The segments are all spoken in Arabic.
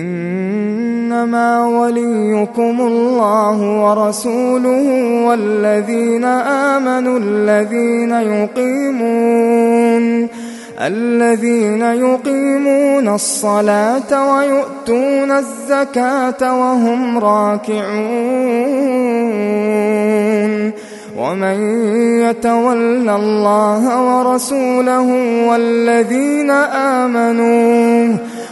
إنما وليكم الله ورسوله والذين آمنوا الذين يقيمون الذين يقيمون الصلاة ويؤتون الزكاة وهم راكعون ومن يتول الله ورسوله والذين آمنوا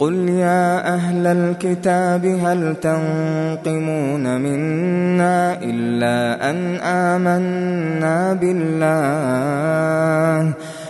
قل يا أهل الكتاب هل تنقمون منا إلا أن آمنا بالله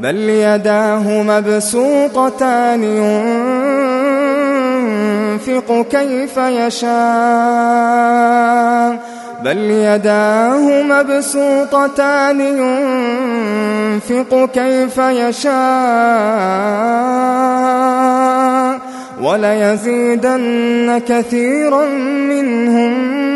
بل يداه مبسوطتان ينفق كيف يشاء. بل يداه مبسوطتان ينفق كيف يشاء. وليزيدن كثيرا منهم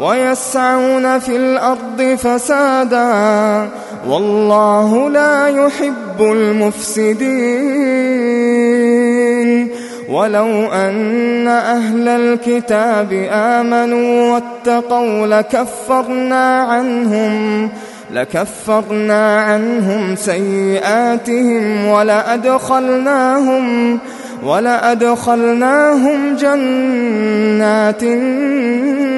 ويسعون في الأرض فسادا والله لا يحب المفسدين ولو أن أهل الكتاب آمنوا واتقوا لكفرنا عنهم لكفرنا عنهم سيئاتهم ولأدخلناهم ولأدخلناهم جنات النار